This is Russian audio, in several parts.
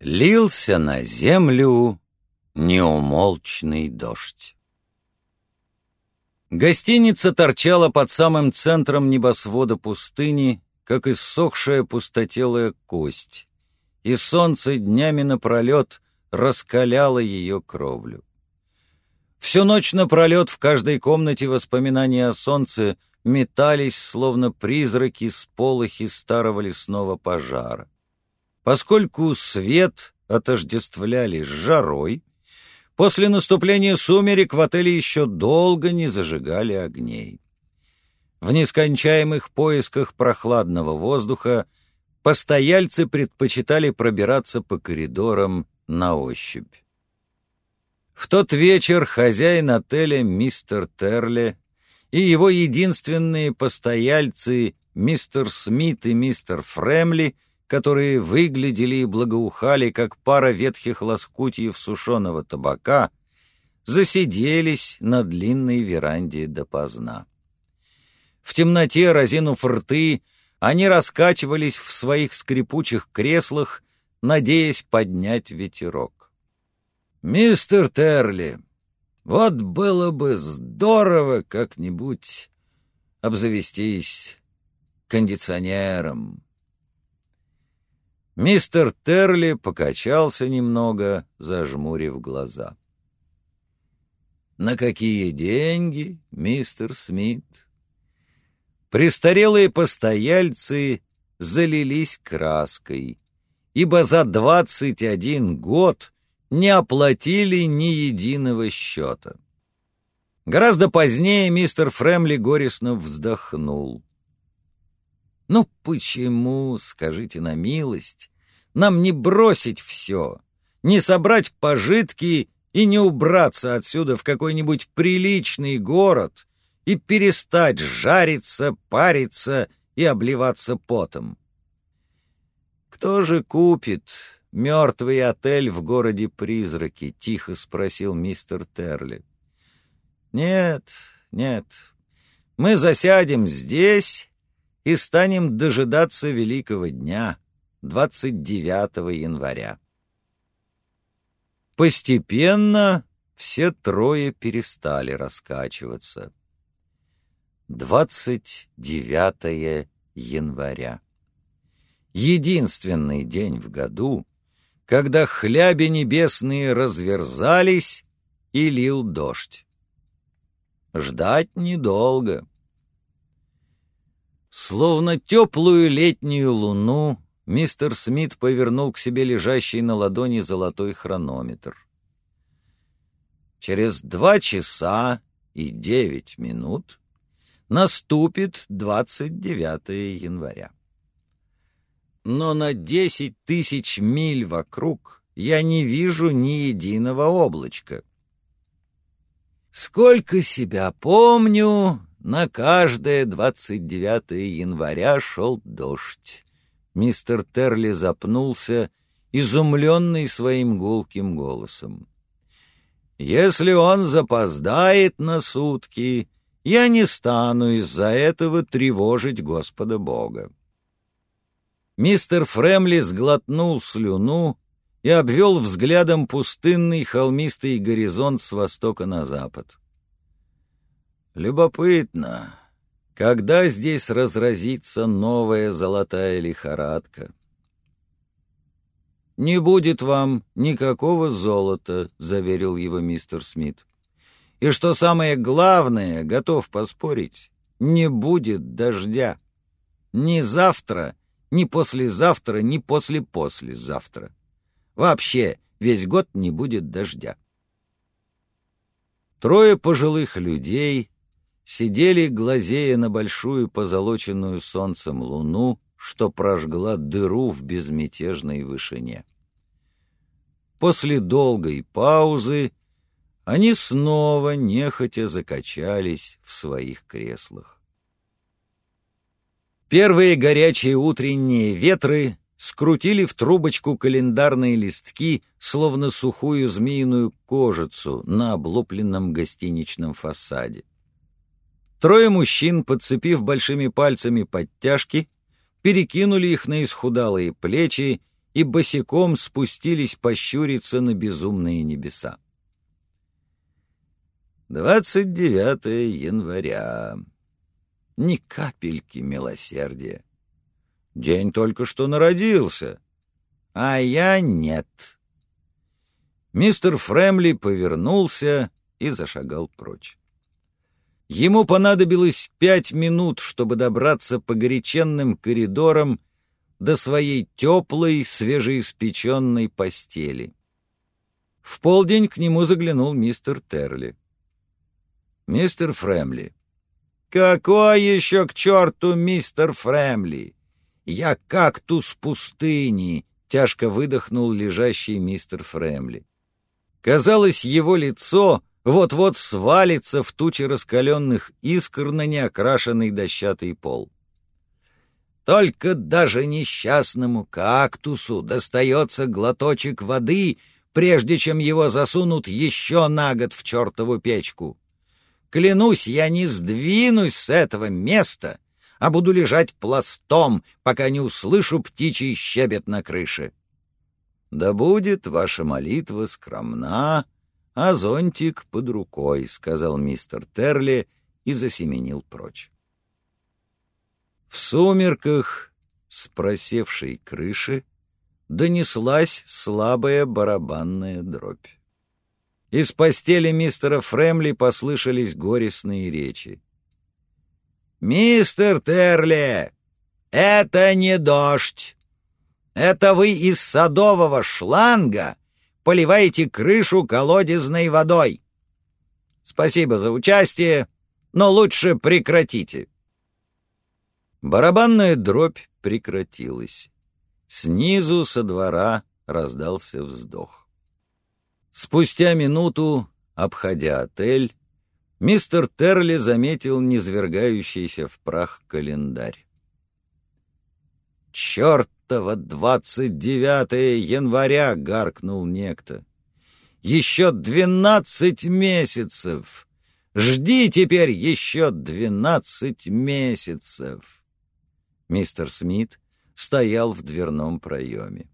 Лился на землю неумолчный дождь. Гостиница торчала под самым центром небосвода пустыни, как иссохшая пустотелая кость, и солнце днями напролет раскаляло ее кровлю. Всю ночь напролет в каждой комнате воспоминания о солнце метались, словно призраки с полохи старого лесного пожара. Поскольку свет отождествляли с жарой, после наступления сумерек в отеле еще долго не зажигали огней. В нескончаемых поисках прохладного воздуха постояльцы предпочитали пробираться по коридорам на ощупь. В тот вечер хозяин отеля мистер Терли и его единственные постояльцы мистер Смит и мистер Фремли, которые выглядели и благоухали, как пара ветхих лоскутьев сушеного табака, засиделись на длинной веранде допоздна. В темноте, разинув рты, они раскачивались в своих скрипучих креслах, надеясь поднять ветерок. «Мистер Терли, вот было бы здорово как-нибудь обзавестись кондиционером». Мистер Терли покачался немного, зажмурив глаза. «На какие деньги, мистер Смит?» Престарелые постояльцы залились краской, ибо за двадцать один год не оплатили ни единого счета. Гораздо позднее мистер Фремли горестно вздохнул. «Ну почему, скажите на милость, нам не бросить все, не собрать пожитки и не убраться отсюда в какой-нибудь приличный город, и перестать жариться, париться и обливаться потом. «Кто же купит мертвый отель в городе-призраки?» — тихо спросил мистер Терли. «Нет, нет, мы засядем здесь и станем дожидаться великого дня, 29 января». Постепенно все трое перестали раскачиваться. 29 января. Единственный день в году, когда хляби небесные разверзались и лил дождь. Ждать недолго. Словно теплую летнюю луну, мистер Смит повернул к себе лежащий на ладони золотой хронометр. Через два часа и девять минут наступит 29 января. Но на 10 тысяч миль вокруг я не вижу ни единого облачка. Сколько себя помню, на каждое 29 января шел дождь. Мистер Терли запнулся, изумленный своим гулким голосом. Если он запоздает на сутки, я не стану из-за этого тревожить Господа Бога. Мистер Фремли сглотнул слюну и обвел взглядом пустынный холмистый горизонт с востока на запад. Любопытно, когда здесь разразится новая золотая лихорадка? «Не будет вам никакого золота», — заверил его мистер Смит. И что самое главное, готов поспорить, не будет дождя. Ни завтра, ни послезавтра, ни после-послезавтра. Вообще весь год не будет дождя. Трое пожилых людей сидели, глазея на большую позолоченную солнцем луну, что прожгла дыру в безмятежной вышине. После долгой паузы они снова нехотя закачались в своих креслах. Первые горячие утренние ветры скрутили в трубочку календарные листки, словно сухую змеиную кожицу на облупленном гостиничном фасаде. Трое мужчин, подцепив большими пальцами подтяжки, перекинули их на исхудалые плечи и босиком спустились пощуриться на безумные небеса. 29 января. Ни капельки милосердия. День только что народился, а я нет. Мистер Фрэмли повернулся и зашагал прочь. Ему понадобилось пять минут, чтобы добраться по горяченным коридорам до своей теплой, свежеиспеченной постели. В полдень к нему заглянул мистер Терли. «Мистер Фрэмли». «Какой еще к черту мистер Фрэмли? Я кактус пустыни!» — тяжко выдохнул лежащий мистер Фрэмли. Казалось, его лицо вот-вот свалится в тучи раскаленных искр на неокрашенный дощатый пол. Только даже несчастному кактусу достается глоточек воды, прежде чем его засунут еще на год в чертову печку. Клянусь, я не сдвинусь с этого места, а буду лежать пластом, пока не услышу птичий щебет на крыше. Да будет ваша молитва скромна, а зонтик под рукой, — сказал мистер Терли и засеменил прочь. В сумерках с просевшей крыши донеслась слабая барабанная дробь. Из постели мистера Фремли послышались горестные речи. «Мистер Терли, это не дождь. Это вы из садового шланга поливаете крышу колодезной водой. Спасибо за участие, но лучше прекратите». Барабанная дробь прекратилась. Снизу со двора раздался вздох. Спустя минуту, обходя отель, мистер Терли заметил низвергающийся в прах календарь. «Чертово двадцать девятое января!» — гаркнул некто. «Еще двенадцать месяцев! Жди теперь еще двенадцать месяцев!» Мистер Смит стоял в дверном проеме.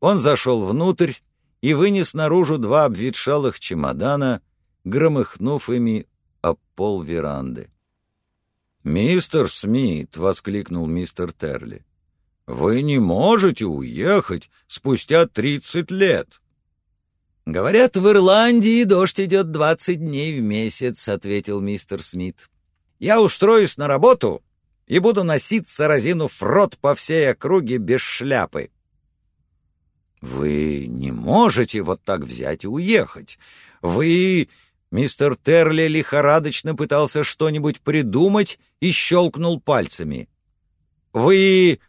Он зашел внутрь и вынес наружу два обветшалых чемодана, громыхнув ими об пол веранды. «Мистер Смит!» — воскликнул мистер Терли. «Вы не можете уехать спустя тридцать лет!» «Говорят, в Ирландии дождь идет двадцать дней в месяц», — ответил мистер Смит. «Я устроюсь на работу и буду носиться, разинув рот по всей округе без шляпы. Вы не можете вот так взять и уехать. Вы... Мистер Терли лихорадочно пытался что-нибудь придумать и щелкнул пальцами. «Вы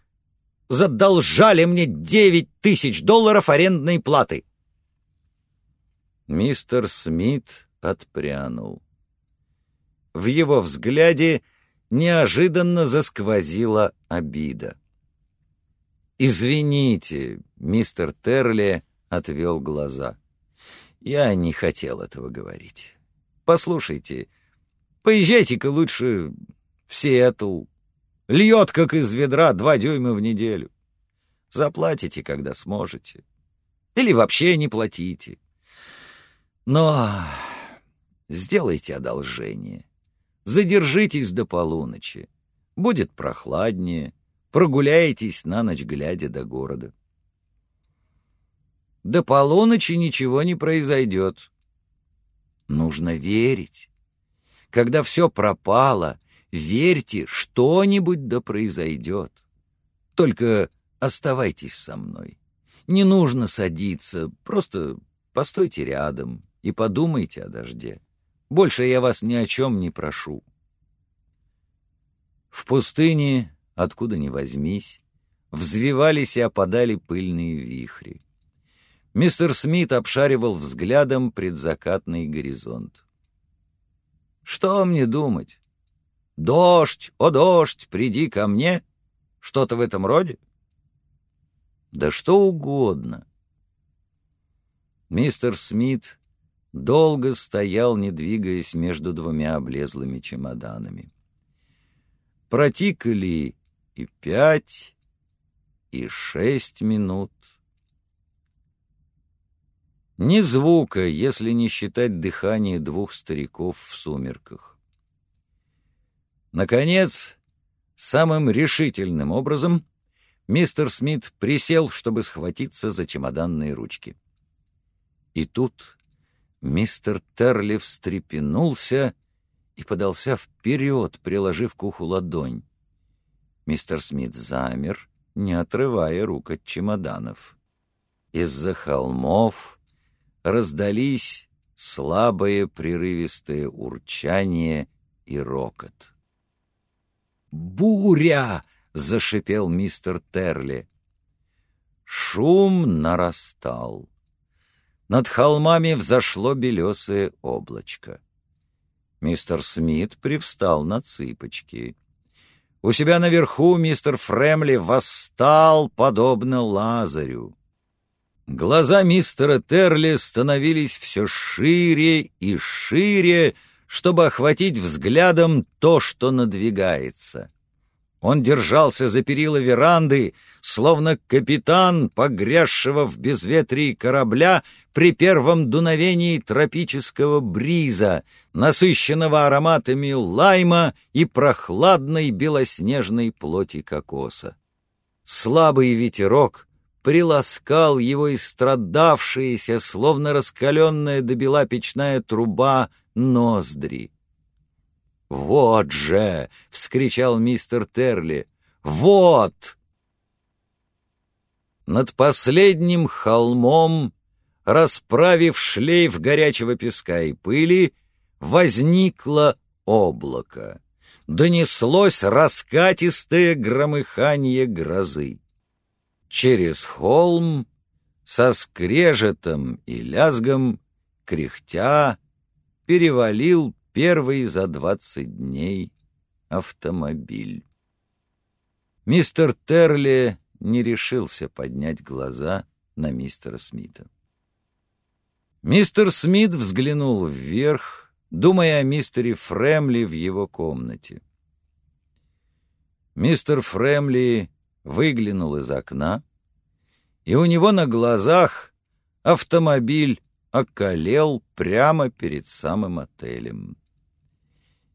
задолжали мне девять тысяч долларов арендной платы!» Мистер Смит отпрянул. В его взгляде неожиданно засквозила обида. «Извините», — мистер Терли отвел глаза. «Я не хотел этого говорить. Послушайте, поезжайте-ка лучше в Сиэтл. Льет, как из ведра, два дюйма в неделю. Заплатите, когда сможете. Или вообще не платите. Но сделайте одолжение. Задержитесь до полуночи. Будет прохладнее. Прогуляетесь на ночь, глядя до города. До полуночи ничего не произойдет. Нужно верить. Когда все пропало, верьте, что-нибудь да произойдет. Только оставайтесь со мной. Не нужно садиться, просто постойте рядом и подумайте о дожде. Больше я вас ни о чем не прошу. В пустыне, откуда ни возьмись, взвивались и опадали пыльные вихри. Мистер Смит обшаривал взглядом предзакатный горизонт. «Что мне думать? Дождь, о дождь, приди ко мне? Что-то в этом роде?» «Да что угодно». Мистер Смит долго стоял, не двигаясь между двумя облезлыми чемоданами. Протикали и пять, и шесть минут. Ни звука, если не считать дыхание двух стариков в сумерках. Наконец, самым решительным образом мистер Смит присел, чтобы схватиться за чемоданные ручки. И тут мистер Терли встрепенулся и подался вперед, приложив к уху ладонь. Мистер Смит замер, не отрывая рук от чемоданов. Из-за холмов раздались слабое прерывистое урчание и рокот. «Буря!» — зашипел мистер Терли. Шум нарастал. Над холмами взошло белесое облачко. Мистер Смит привстал на цыпочки. У себя наверху мистер Фремли восстал, подобно Лазарю. Глаза мистера Терли становились все шире и шире, чтобы охватить взглядом то, что надвигается. Он держался за перила веранды, словно капитан, погрязшего в безветрии корабля при первом дуновении тропического бриза, насыщенного ароматами лайма и прохладной белоснежной плоти кокоса. Слабый ветерок приласкал его истрадавшиеся, словно раскаленная до бела печная труба, ноздри. «Вот же!» — вскричал мистер Терли. «Вот!» Над последним холмом, расправив шлейф горячего песка и пыли, возникло облако. Донеслось раскатистое громыхание грозы. Через холм со скрежетом и лязгом, кряхтя, перевалил Первый за двадцать дней автомобиль. Мистер Терли не решился поднять глаза на мистера Смита. Мистер Смит взглянул вверх, думая о мистере Фремли в его комнате. Мистер Фремли выглянул из окна, и у него на глазах автомобиль околел прямо перед самым отелем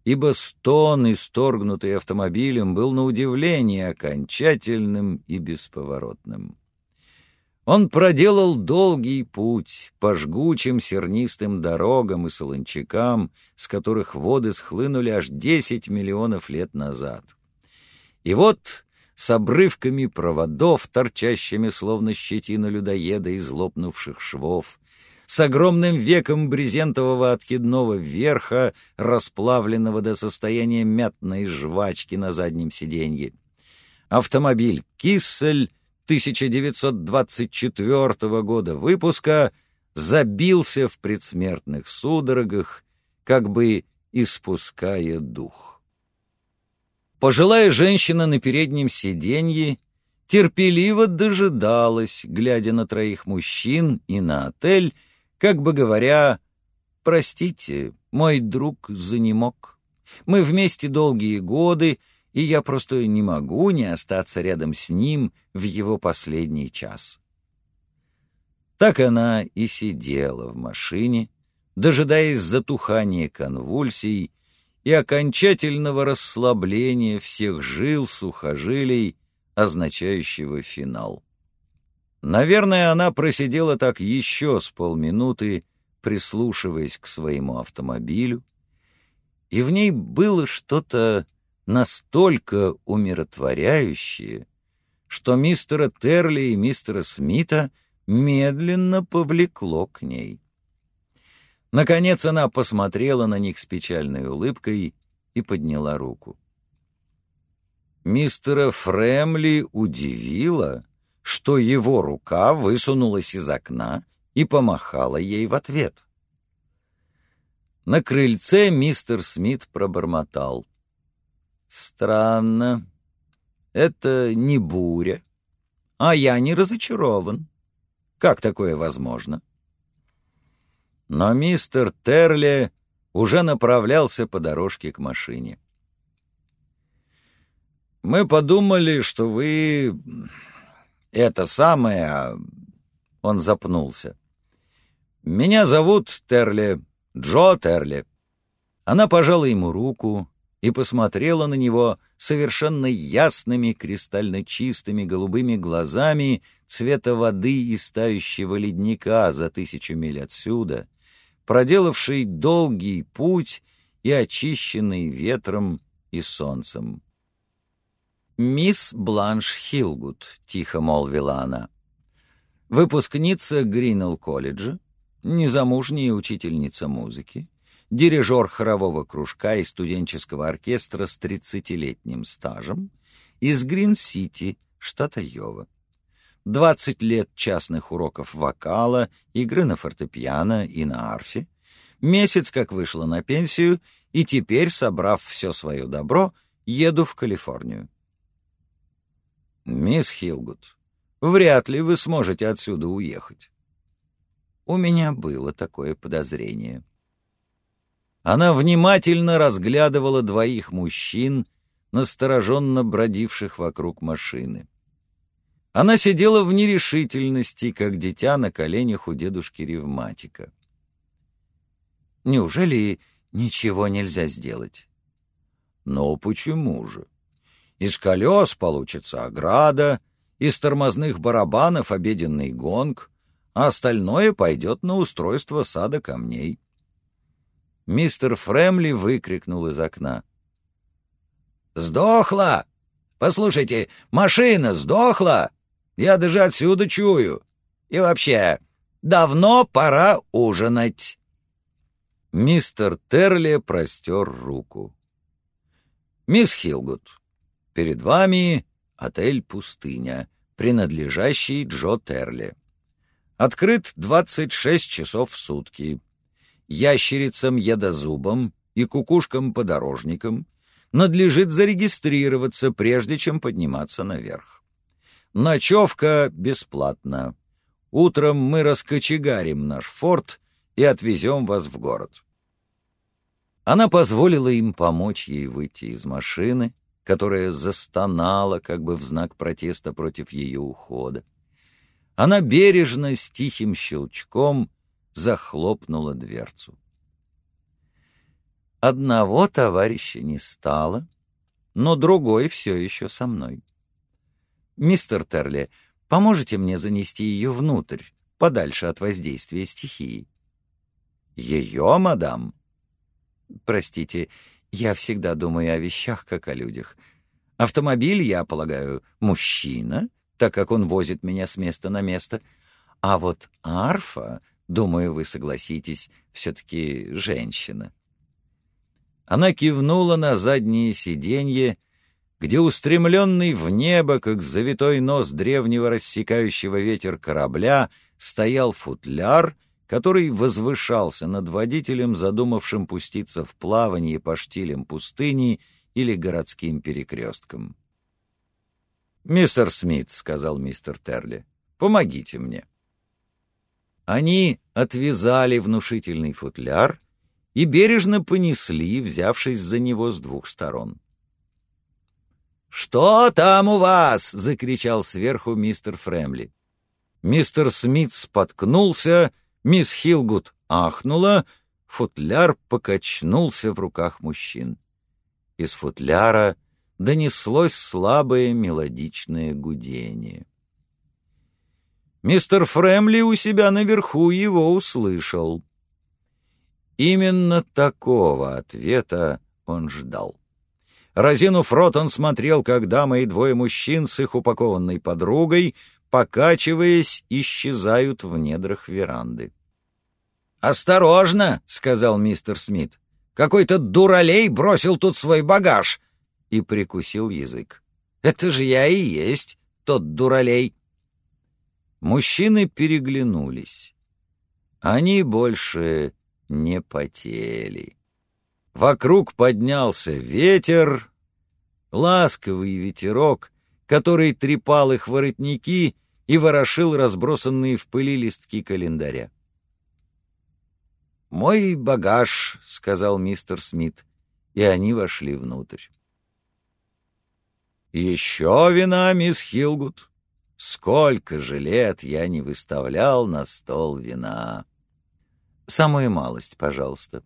ибо стон, исторгнутый автомобилем, был на удивление окончательным и бесповоротным. Он проделал долгий путь по жгучим сернистым дорогам и солончакам, с которых воды схлынули аж десять миллионов лет назад. И вот с обрывками проводов, торчащими словно щетина людоеда из лопнувших швов, с огромным веком брезентового откидного верха, расплавленного до состояния мятной жвачки на заднем сиденье. Автомобиль «Киссель» 1924 года выпуска забился в предсмертных судорогах, как бы испуская дух. Пожилая женщина на переднем сиденье терпеливо дожидалась, глядя на троих мужчин и на отель, как бы говоря, «Простите, мой друг занемог. Мы вместе долгие годы, и я просто не могу не остаться рядом с ним в его последний час». Так она и сидела в машине, дожидаясь затухания конвульсий и окончательного расслабления всех жил сухожилий, означающего финал. Наверное, она просидела так еще с полминуты, прислушиваясь к своему автомобилю, и в ней было что-то настолько умиротворяющее, что мистера Терли и мистера Смита медленно повлекло к ней. Наконец она посмотрела на них с печальной улыбкой и подняла руку. Мистера Фремли удивило, что его рука высунулась из окна и помахала ей в ответ. На крыльце мистер Смит пробормотал. «Странно. Это не буря. А я не разочарован. Как такое возможно?» Но мистер Терли уже направлялся по дорожке к машине. «Мы подумали, что вы это самое...» Он запнулся. «Меня зовут Терли, Джо Терли». Она пожала ему руку и посмотрела на него совершенно ясными, кристально чистыми голубыми глазами цвета воды из тающего ледника за тысячу миль отсюда, проделавший долгий путь и очищенный ветром и солнцем. «Мисс Бланш Хилгуд», — тихо молвила она, — «выпускница Гринелл-колледжа, незамужняя учительница музыки, дирижер хорового кружка и студенческого оркестра с тридцатилетним стажем из Грин-Сити, штата Йова. Двадцать лет частных уроков вокала, игры на фортепиано и на арфе, месяц как вышла на пенсию, и теперь, собрав все свое добро, еду в Калифорнию. «Мисс Хилгуд, вряд ли вы сможете отсюда уехать». У меня было такое подозрение. Она внимательно разглядывала двоих мужчин, настороженно бродивших вокруг машины. Она сидела в нерешительности, как дитя на коленях у дедушки-ревматика. Неужели ничего нельзя сделать? Но почему же? Из колес получится ограда, из тормозных барабанов обеденный гонг, а остальное пойдет на устройство сада камней. Мистер Фремли выкрикнул из окна. «Сдохла! Послушайте, машина сдохла! Я даже отсюда чую! И вообще, давно пора ужинать!» Мистер Терли простер руку. «Мисс Хилгуд, Перед вами отель «Пустыня», принадлежащий Джо Терли. Открыт 26 часов в сутки. Ящерицам-едозубам и кукушкам-подорожникам надлежит зарегистрироваться, прежде чем подниматься наверх. Ночевка бесплатна. Утром мы раскочегарим наш форт и отвезем вас в город. Она позволила им помочь ей выйти из машины, которая застонала как бы в знак протеста против ее ухода. Она бережно, с тихим щелчком, захлопнула дверцу. Одного товарища не стало, но другой все еще со мной. «Мистер Терли, поможете мне занести ее внутрь, подальше от воздействия стихии?» «Ее, мадам?» «Простите, я всегда думаю о вещах, как о людях. Автомобиль, я полагаю, мужчина, так как он возит меня с места на место. А вот арфа, думаю, вы согласитесь, все-таки женщина. Она кивнула на заднее сиденье, где устремленный в небо, как завитой нос древнего рассекающего ветер корабля, стоял футляр — который возвышался над водителем, задумавшим пуститься в плавание по штилям пустыни или городским перекресткам. «Мистер Смит», — сказал мистер Терли, — «помогите мне». Они отвязали внушительный футляр и бережно понесли, взявшись за него с двух сторон. «Что там у вас?» — закричал сверху мистер Фремли. Мистер Смит споткнулся Мисс Хилгуд ахнула, футляр покачнулся в руках мужчин. Из футляра донеслось слабое мелодичное гудение. Мистер Фремли у себя наверху его услышал. Именно такого ответа он ждал. Разинув рот, он смотрел, как дама и двое мужчин с их упакованной подругой, покачиваясь, исчезают в недрах веранды. «Осторожно!» — сказал мистер Смит. «Какой-то дуралей бросил тут свой багаж!» И прикусил язык. «Это же я и есть тот дуралей!» Мужчины переглянулись. Они больше не потели. Вокруг поднялся ветер, ласковый ветерок, который трепал их воротники и ворошил разбросанные в пыли листки календаря. «Мой багаж», — сказал мистер Смит, и они вошли внутрь. «Еще вина, мисс Хилгут?» Сколько же лет я не выставлял на стол вина. Самую малость, пожалуйста.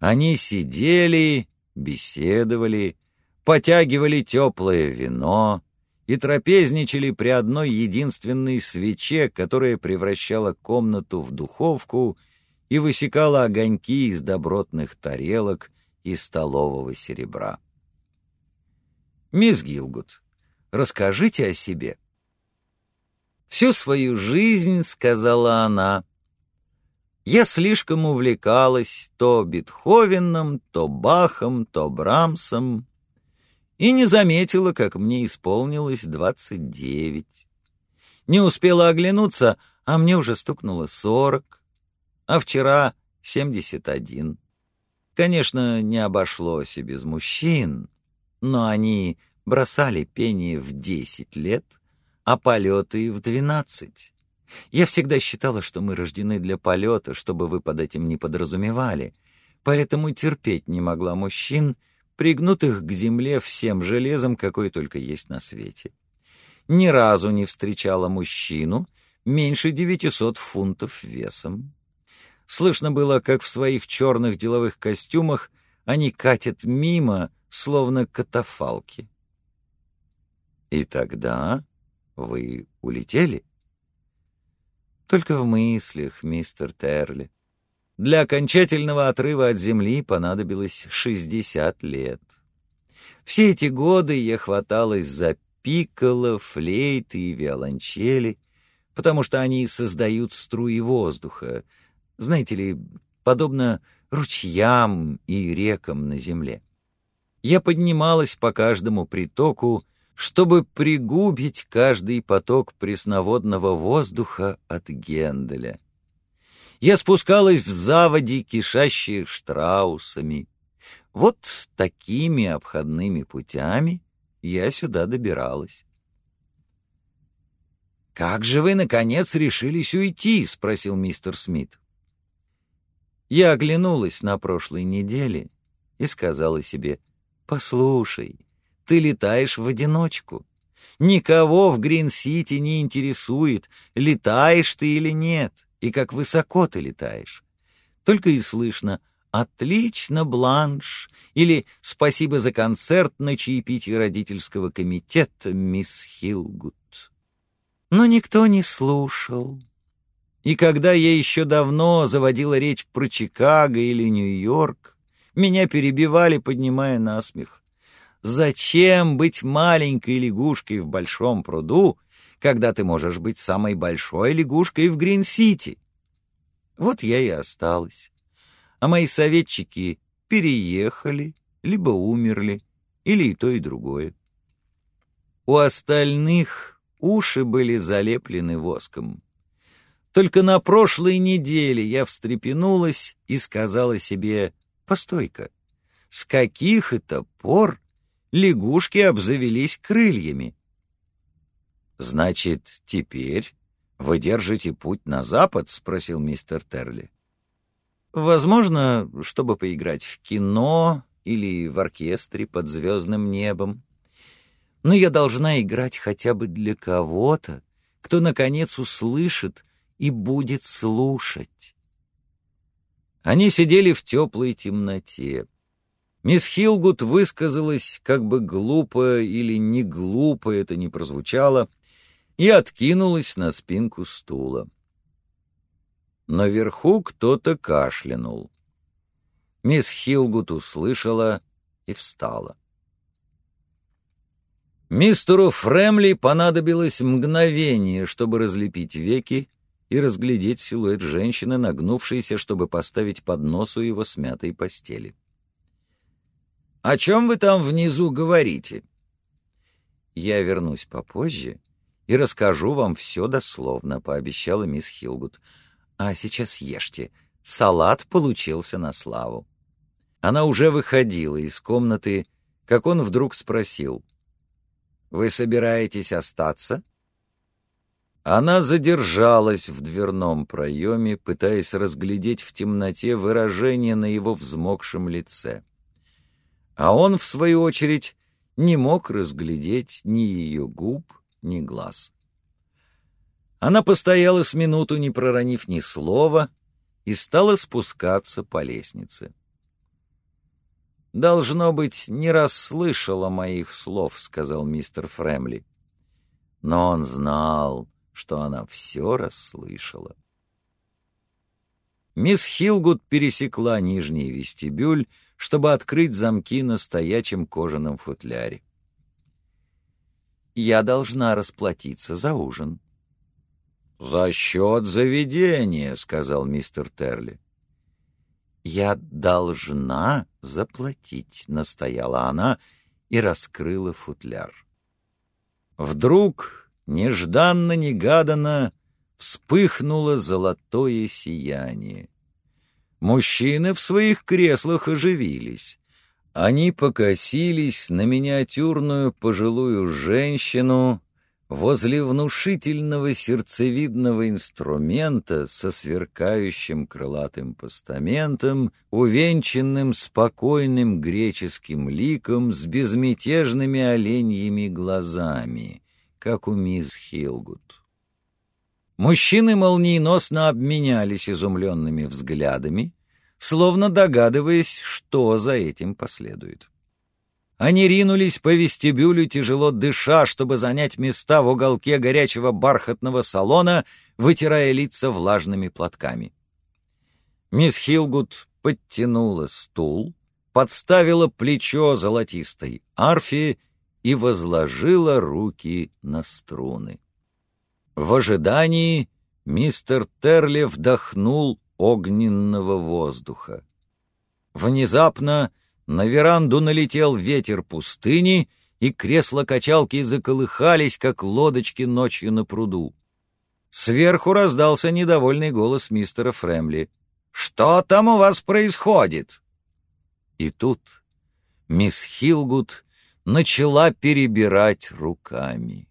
Они сидели, беседовали, потягивали теплое вино и трапезничали при одной единственной свече, которая превращала комнату в духовку и высекала огоньки из добротных тарелок и столового серебра. «Мисс Гилгут, расскажите о себе». Всю свою жизнь, — сказала она, — я слишком увлекалась то Бетховеном, то Бахом, то Брамсом, и не заметила, как мне исполнилось двадцать девять. Не успела оглянуться, а мне уже стукнуло сорок, а вчера семьдесят один. Конечно, не обошлось и без мужчин, но они бросали пение в десять лет — а полеты в двенадцать. Я всегда считала, что мы рождены для полета, чтобы вы под этим не подразумевали, поэтому терпеть не могла мужчин, пригнутых к земле всем железом, какой только есть на свете. Ни разу не встречала мужчину меньше девятисот фунтов весом. Слышно было, как в своих черных деловых костюмах они катят мимо, словно катафалки. И тогда вы улетели? Только в мыслях, мистер Терли. Для окончательного отрыва от земли понадобилось шестьдесят лет. Все эти годы я хваталась за пикколо, флейты и виолончели, потому что они создают струи воздуха, знаете ли, подобно ручьям и рекам на земле. Я поднималась по каждому притоку, чтобы пригубить каждый поток пресноводного воздуха от Генделя. Я спускалась в заводи, кишащие штраусами. Вот такими обходными путями я сюда добиралась. «Как же вы, наконец, решились уйти?» — спросил мистер Смит. Я оглянулась на прошлой неделе и сказала себе, «Послушай, ты летаешь в одиночку. Никого в Грин-Сити не интересует, летаешь ты или нет, и как высоко ты летаешь. Только и слышно «Отлично, Бланш» или «Спасибо за концерт на чаепитии родительского комитета, мисс Хилгут». Но никто не слушал. И когда я еще давно заводила речь про Чикаго или Нью-Йорк, меня перебивали, поднимая насмех. Зачем быть маленькой лягушкой в большом пруду, когда ты можешь быть самой большой лягушкой в Грин-Сити? Вот я и осталась. А мои советчики переехали, либо умерли, или и то, и другое. У остальных уши были залеплены воском. Только на прошлой неделе я встрепенулась и сказала себе, «Постой-ка, с каких это пор лягушки обзавелись крыльями. «Значит, теперь вы держите путь на запад?» — спросил мистер Терли. «Возможно, чтобы поиграть в кино или в оркестре под звездным небом. Но я должна играть хотя бы для кого-то, кто, наконец, услышит и будет слушать». Они сидели в теплой темноте. Мисс Хилгут высказалась, как бы глупо или не глупо это не прозвучало, и откинулась на спинку стула. Наверху кто-то кашлянул. Мисс Хилгут услышала и встала. Мистеру Фремли понадобилось мгновение, чтобы разлепить веки и разглядеть силуэт женщины, нагнувшейся, чтобы поставить поднос у его смятой постели. О чем вы там внизу говорите?» «Я вернусь попозже и расскажу вам все дословно», — пообещала мисс Хилгут. «А сейчас ешьте. Салат получился на славу». Она уже выходила из комнаты, как он вдруг спросил. «Вы собираетесь остаться?» Она задержалась в дверном проеме, пытаясь разглядеть в темноте выражение на его взмокшем лице а он, в свою очередь, не мог разглядеть ни ее губ, ни глаз. Она постояла с минуту, не проронив ни слова, и стала спускаться по лестнице. «Должно быть, не расслышала моих слов», — сказал мистер Фремли. Но он знал, что она все расслышала. Мисс Хилгуд пересекла нижний вестибюль, чтобы открыть замки на стоячем кожаном футляре. «Я должна расплатиться за ужин». «За счет заведения», — сказал мистер Терли. «Я должна заплатить», — настояла она и раскрыла футляр. Вдруг, нежданно-негаданно, вспыхнуло золотое сияние. Мужчины в своих креслах оживились. Они покосились на миниатюрную пожилую женщину возле внушительного сердцевидного инструмента со сверкающим крылатым постаментом, увенчанным спокойным греческим ликом с безмятежными оленьими глазами, как у мисс Хилгут. Мужчины молниеносно обменялись изумленными взглядами, словно догадываясь, что за этим последует. Они ринулись по вестибюлю, тяжело дыша, чтобы занять места в уголке горячего бархатного салона, вытирая лица влажными платками. Мисс Хилгуд подтянула стул, подставила плечо золотистой арфи и возложила руки на струны. В ожидании мистер Терли вдохнул огненного воздуха. Внезапно на веранду налетел ветер пустыни, и кресла-качалки заколыхались, как лодочки ночью на пруду. Сверху раздался недовольный голос мистера Фремли. «Что там у вас происходит?» И тут мисс Хилгуд начала перебирать руками.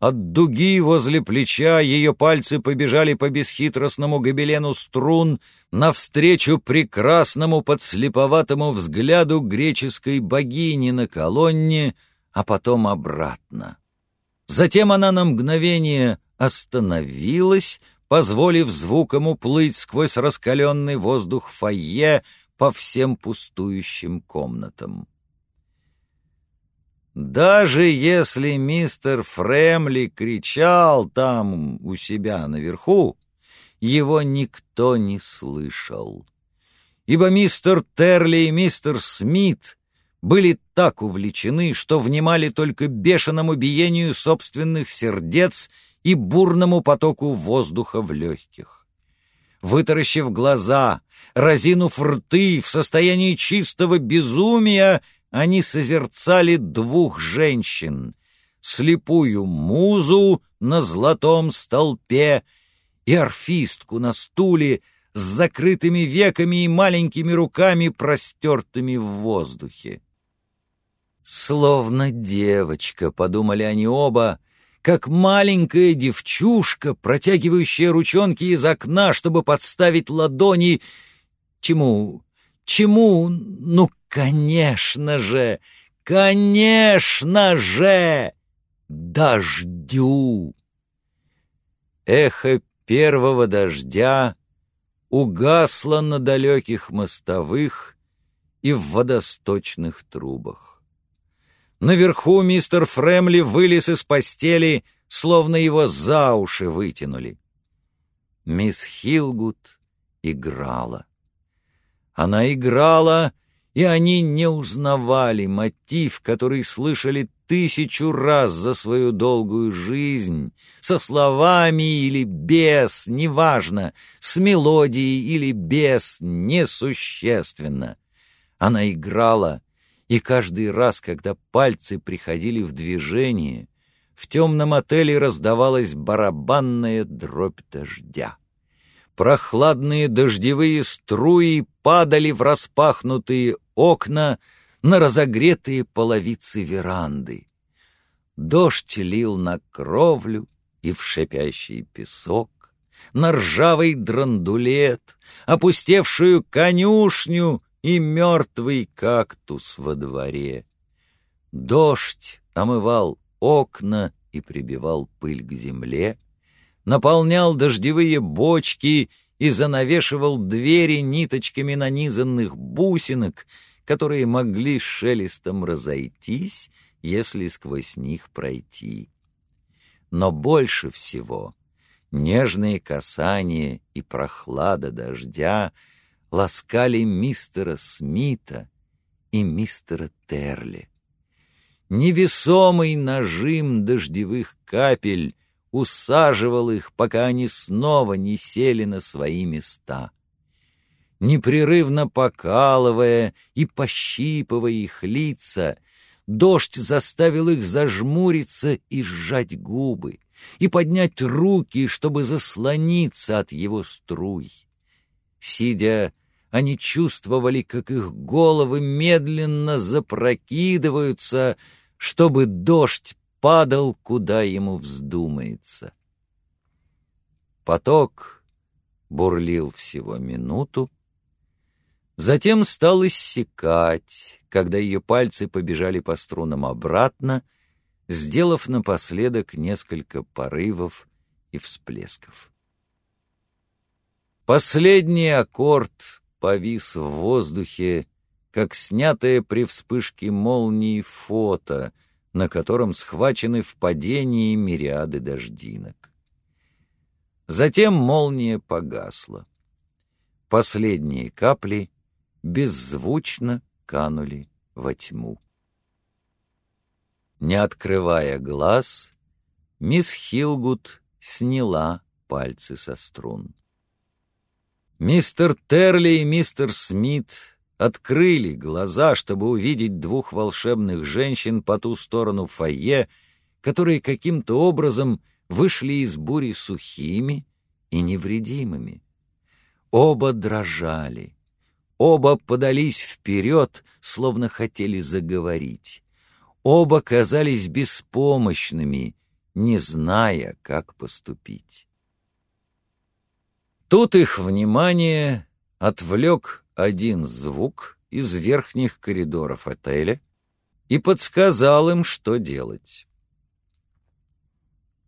От дуги возле плеча ее пальцы побежали по бесхитростному гобелену струн навстречу прекрасному подслеповатому взгляду греческой богини на колонне, а потом обратно. Затем она на мгновение остановилась, позволив звукам уплыть сквозь раскаленный воздух фойе по всем пустующим комнатам. Даже если мистер Фремли кричал там у себя наверху, его никто не слышал. Ибо мистер Терли и мистер Смит были так увлечены, что внимали только бешеному биению собственных сердец и бурному потоку воздуха в легких. Вытаращив глаза, разинув рты в состоянии чистого безумия, они созерцали двух женщин — слепую музу на золотом столпе и орфистку на стуле с закрытыми веками и маленькими руками, простертыми в воздухе. «Словно девочка», — подумали они оба, — как маленькая девчушка, протягивающая ручонки из окна, чтобы подставить ладони... Чему? Чему? Ну, Конечно же, конечно же, дождю. Эхо первого дождя угасло на далеких мостовых и в водосточных трубах. Наверху мистер Фремли вылез из постели, словно его за уши вытянули. Мисс Хилгут играла. Она играла и они не узнавали мотив, который слышали тысячу раз за свою долгую жизнь, со словами или без, неважно, с мелодией или без, несущественно. Она играла, и каждый раз, когда пальцы приходили в движение, в темном отеле раздавалась барабанная дробь дождя. Прохладные дождевые струи падали в распахнутые окна на разогретые половицы веранды. Дождь лил на кровлю и в шипящий песок, на ржавый драндулет, опустевшую конюшню и мертвый кактус во дворе. Дождь омывал окна и прибивал пыль к земле, наполнял дождевые бочки и занавешивал двери ниточками нанизанных бусинок, которые могли шелестом разойтись, если сквозь них пройти. Но больше всего нежные касания и прохлада дождя ласкали мистера Смита и мистера Терли. Невесомый нажим дождевых капель усаживал их, пока они снова не сели на свои места. Непрерывно покалывая и пощипывая их лица, дождь заставил их зажмуриться и сжать губы, и поднять руки, чтобы заслониться от его струй. Сидя, они чувствовали, как их головы медленно запрокидываются, чтобы дождь падал, куда ему вздумается. Поток бурлил всего минуту, затем стал иссякать, когда ее пальцы побежали по струнам обратно, сделав напоследок несколько порывов и всплесков. Последний аккорд повис в воздухе, как снятое при вспышке молнии фото — на котором схвачены в падении мириады дождинок. Затем молния погасла. Последние капли беззвучно канули во тьму. Не открывая глаз, мисс Хилгут сняла пальцы со струн. Мистер Терли и мистер Смит открыли глаза, чтобы увидеть двух волшебных женщин по ту сторону фойе, которые каким-то образом вышли из бури сухими и невредимыми. Оба дрожали, оба подались вперед, словно хотели заговорить. Оба казались беспомощными, не зная, как поступить. Тут их внимание отвлек один звук из верхних коридоров отеля и подсказал им, что делать.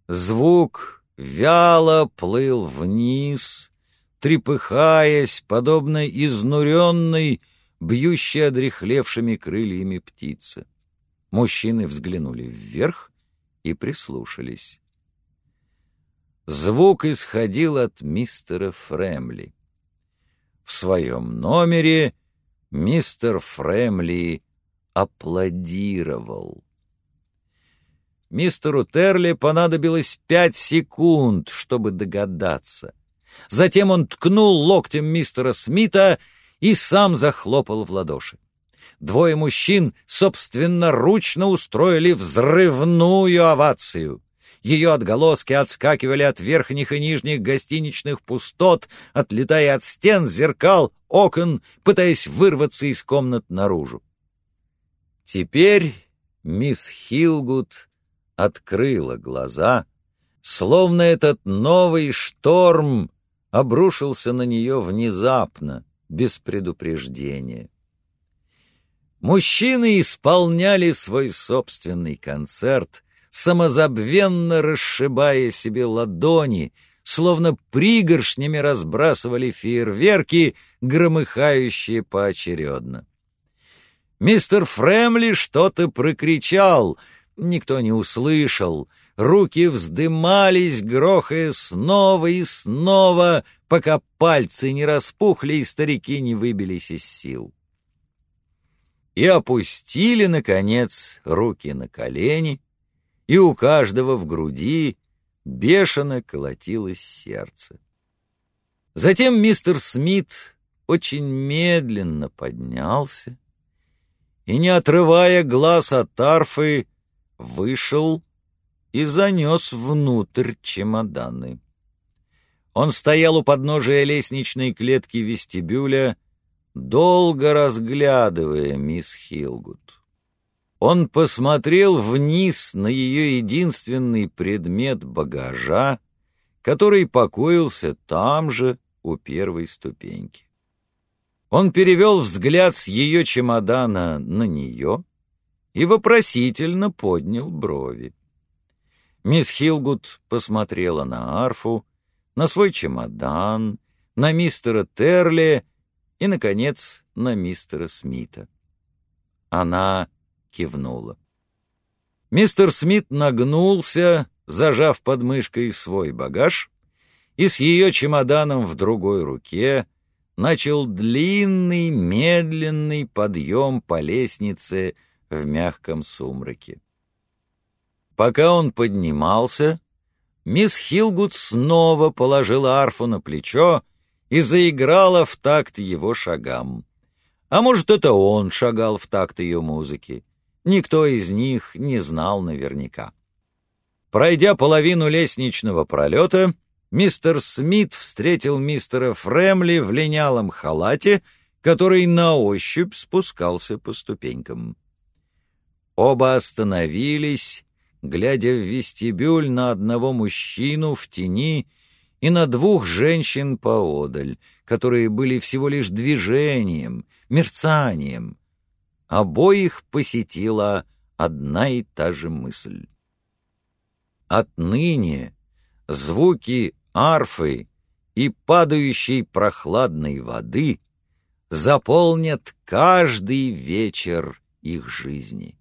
Звук вяло плыл вниз, трепыхаясь, подобно изнуренной, бьющей одрехлевшими крыльями птицы. Мужчины взглянули вверх и прислушались. Звук исходил от мистера Фремли. В своем номере мистер Фремли аплодировал. Мистеру Терли понадобилось пять секунд, чтобы догадаться. Затем он ткнул локтем мистера Смита и сам захлопал в ладоши. Двое мужчин собственноручно устроили взрывную овацию. Ее отголоски отскакивали от верхних и нижних гостиничных пустот, отлетая от стен, зеркал, окон, пытаясь вырваться из комнат наружу. Теперь мисс Хилгуд открыла глаза, словно этот новый шторм обрушился на нее внезапно, без предупреждения. Мужчины исполняли свой собственный концерт — самозабвенно расшибая себе ладони, словно пригоршнями разбрасывали фейерверки, громыхающие поочередно. Мистер Фремли что-то прокричал, никто не услышал, руки вздымались, грохая снова и снова, пока пальцы не распухли и старики не выбились из сил. И опустили, наконец, руки на колени, и у каждого в груди бешено колотилось сердце. Затем мистер Смит очень медленно поднялся и, не отрывая глаз от арфы, вышел и занес внутрь чемоданы. Он стоял у подножия лестничной клетки вестибюля, долго разглядывая мисс Хилгут. Он посмотрел вниз на ее единственный предмет багажа, который покоился там же, у первой ступеньки. Он перевел взгляд с ее чемодана на нее и вопросительно поднял брови. Мисс Хилгуд посмотрела на арфу, на свой чемодан, на мистера Терли и, наконец, на мистера Смита. Она кивнула. Мистер Смит нагнулся, зажав под мышкой свой багаж, и с ее чемоданом в другой руке начал длинный, медленный подъем по лестнице в мягком сумраке. Пока он поднимался, мисс Хилгуд снова положила арфу на плечо и заиграла в такт его шагам. А может, это он шагал в такт ее музыки. Никто из них не знал наверняка. Пройдя половину лестничного пролета, мистер Смит встретил мистера Фремли в линялом халате, который на ощупь спускался по ступенькам. Оба остановились, глядя в вестибюль на одного мужчину в тени и на двух женщин поодаль, которые были всего лишь движением, мерцанием, обоих посетила одна и та же мысль. Отныне звуки арфы и падающей прохладной воды заполнят каждый вечер их жизни.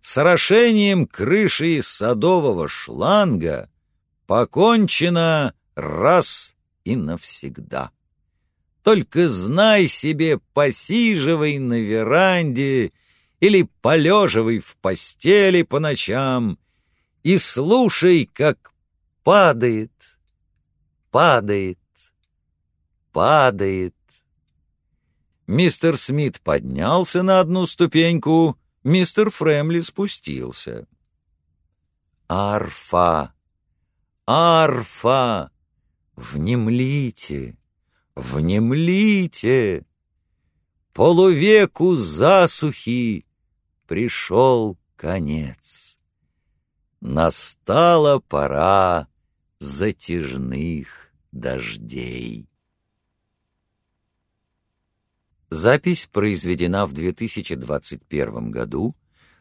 С орошением крыши садового шланга покончено раз и навсегда. Только знай себе, посиживай на веранде или полеживай в постели по ночам и слушай, как падает, падает, падает. Мистер Смит поднялся на одну ступеньку, мистер Фремли спустился. Арфа! Арфа! Внемлите! Внемлите! Полувеку засухи пришел конец. Настала пора затяжных дождей. Запись произведена в 2021 году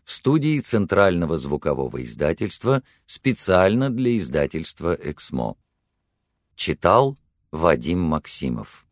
в студии Центрального звукового издательства специально для издательства «Эксмо». Читал Вадим Максимов